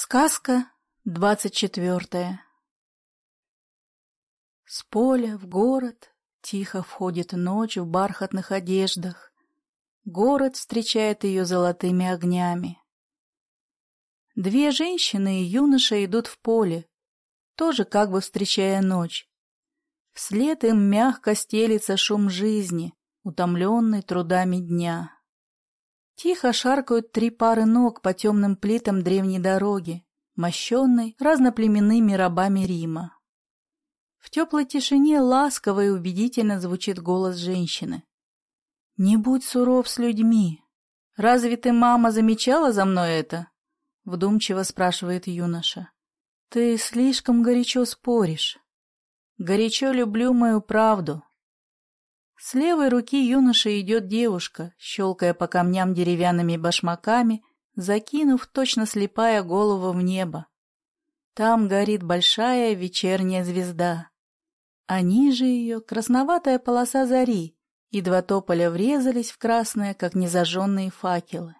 Сказка двадцать четвертая С поля в город тихо входит ночь в бархатных одеждах. Город встречает ее золотыми огнями. Две женщины и юноша идут в поле, тоже как бы встречая ночь. Вслед им мягко стелится шум жизни, утомленный трудами дня. Тихо шаркают три пары ног по темным плитам древней дороги, мощенной разноплеменными рабами Рима. В теплой тишине ласково и убедительно звучит голос женщины. «Не будь суров с людьми. Разве ты, мама, замечала за мной это?» — вдумчиво спрашивает юноша. «Ты слишком горячо споришь. Горячо люблю мою правду, с левой руки юноши идет девушка, щелкая по камням деревянными башмаками, закинув точно слепая голову в небо. Там горит большая вечерняя звезда. А ниже ее красноватая полоса зари, и два тополя врезались в красное, как незажженные факелы.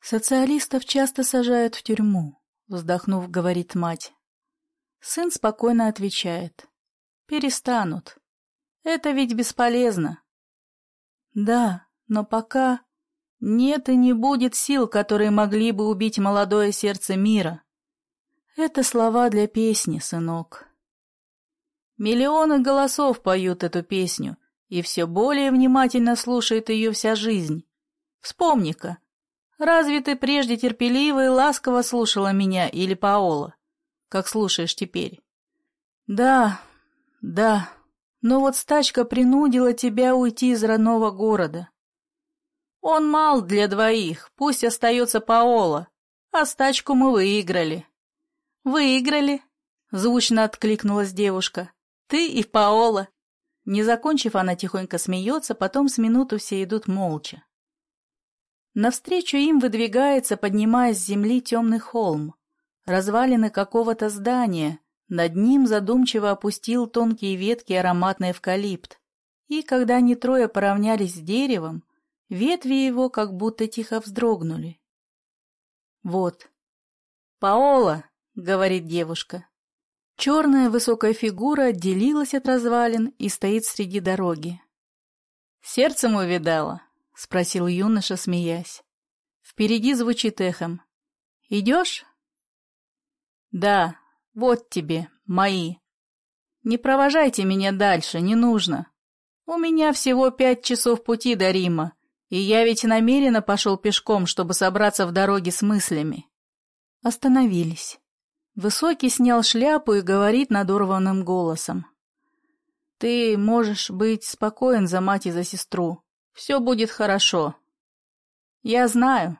«Социалистов часто сажают в тюрьму», — вздохнув, говорит мать. Сын спокойно отвечает. «Перестанут. Это ведь бесполезно. Да, но пока нет и не будет сил, которые могли бы убить молодое сердце мира. Это слова для песни, сынок. Миллионы голосов поют эту песню, и все более внимательно слушает ее вся жизнь. Вспомни-ка, разве ты прежде терпеливо и ласково слушала меня или Паола, как слушаешь теперь? Да, да, но вот стачка принудила тебя уйти из родного города. Он мал для двоих, пусть остается Паола, а стачку мы выиграли. Выиграли? Звучно откликнулась девушка. Ты и Паола. Не закончив, она тихонько смеется, потом с минуту все идут молча. Навстречу им выдвигается, поднимаясь с земли, темный холм, развалины какого-то здания, над ним задумчиво опустил тонкие ветки ароматный эвкалипт. И когда они трое поравнялись с деревом, ветви его как будто тихо вздрогнули. «Вот». «Паола», — говорит девушка. Черная высокая фигура отделилась от развалин и стоит среди дороги. «Сердцем увидала?» — спросил юноша, смеясь. Впереди звучит эхом. «Идешь?» «Да», вот тебе, мои. Не провожайте меня дальше, не нужно. У меня всего пять часов пути до Рима, и я ведь намеренно пошел пешком, чтобы собраться в дороге с мыслями. Остановились. Высокий снял шляпу и говорит надорванным голосом. Ты можешь быть спокоен за мать и за сестру. Все будет хорошо. Я знаю.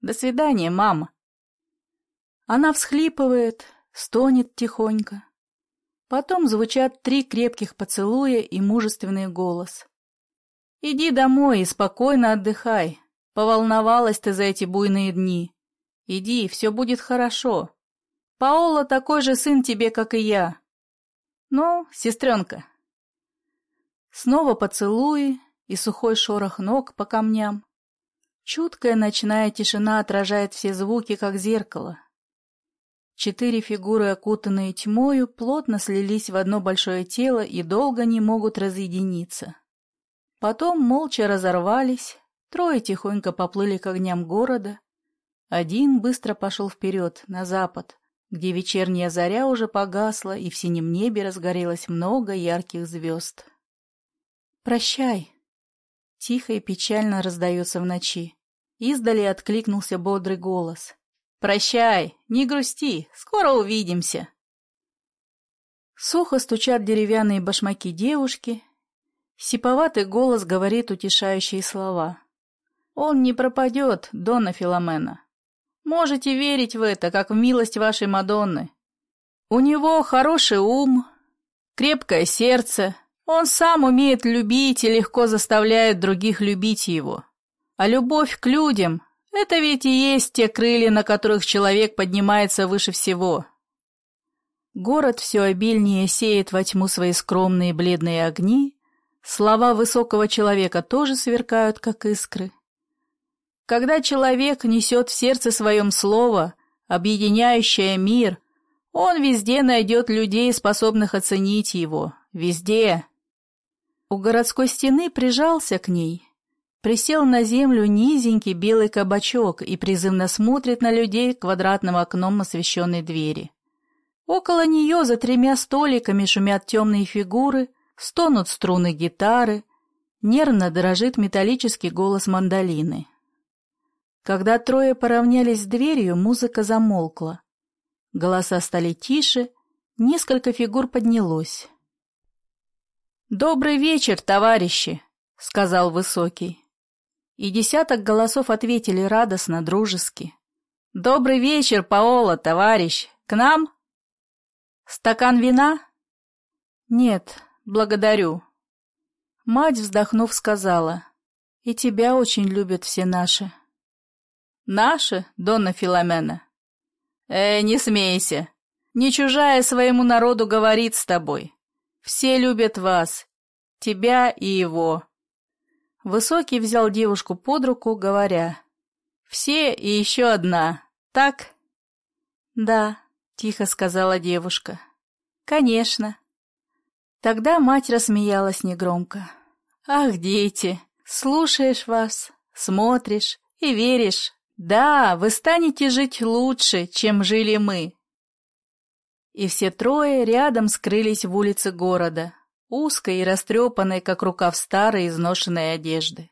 До свидания, мама. Она всхлипывает, стонет тихонько. Потом звучат три крепких поцелуя и мужественный голос. «Иди домой и спокойно отдыхай. Поволновалась ты за эти буйные дни. Иди, все будет хорошо. Паола такой же сын тебе, как и я. Ну, сестренка». Снова поцелуи и сухой шорох ног по камням. Чуткая ночная тишина отражает все звуки, как зеркало. Четыре фигуры, окутанные тьмою, плотно слились в одно большое тело и долго не могут разъединиться. Потом молча разорвались, трое тихонько поплыли к огням города. Один быстро пошел вперед, на запад, где вечерняя заря уже погасла, и в синем небе разгорелось много ярких звезд. «Прощай!» Тихо и печально раздается в ночи. Издали откликнулся бодрый голос. «Прощай, не грусти, скоро увидимся». Сухо стучат деревянные башмаки девушки. Сиповатый голос говорит утешающие слова. «Он не пропадет, Дона Филомена. Можете верить в это, как в милость вашей Мадонны. У него хороший ум, крепкое сердце, он сам умеет любить и легко заставляет других любить его. А любовь к людям это ведь и есть те крылья, на которых человек поднимается выше всего. Город все обильнее сеет во тьму свои скромные бледные огни, слова высокого человека тоже сверкают, как искры. Когда человек несет в сердце своем слово, объединяющая мир. Он везде найдет людей, способных оценить его. Везде. У городской стены прижался к ней. Присел на землю низенький белый кабачок и призывно смотрит на людей квадратным окном освещенной двери. Около нее за тремя столиками шумят темные фигуры, стонут струны гитары, нервно дрожит металлический голос мандолины. Когда трое поравнялись с дверью, музыка замолкла. Голоса стали тише, несколько фигур поднялось. «Добрый вечер, товарищи!» — сказал Высокий. И десяток голосов ответили радостно, дружески. «Добрый вечер, Паола, товарищ! К нам?» «Стакан вина?» «Нет, благодарю». Мать, вздохнув, сказала. «И тебя очень любят все наши». «Наши, Донна Филомена?» «Э, не смейся. Не чужая своему народу говорит с тобой. Все любят вас, тебя и его». Высокий взял девушку под руку, говоря. «Все и еще одна, так?» «Да», — тихо сказала девушка. «Конечно». Тогда мать рассмеялась негромко. «Ах, дети, слушаешь вас, смотришь и веришь. Да, вы станете жить лучше, чем жили мы». И все трое рядом скрылись в улице города, узкой и растрепанной, как рукав старой изношенной одежды.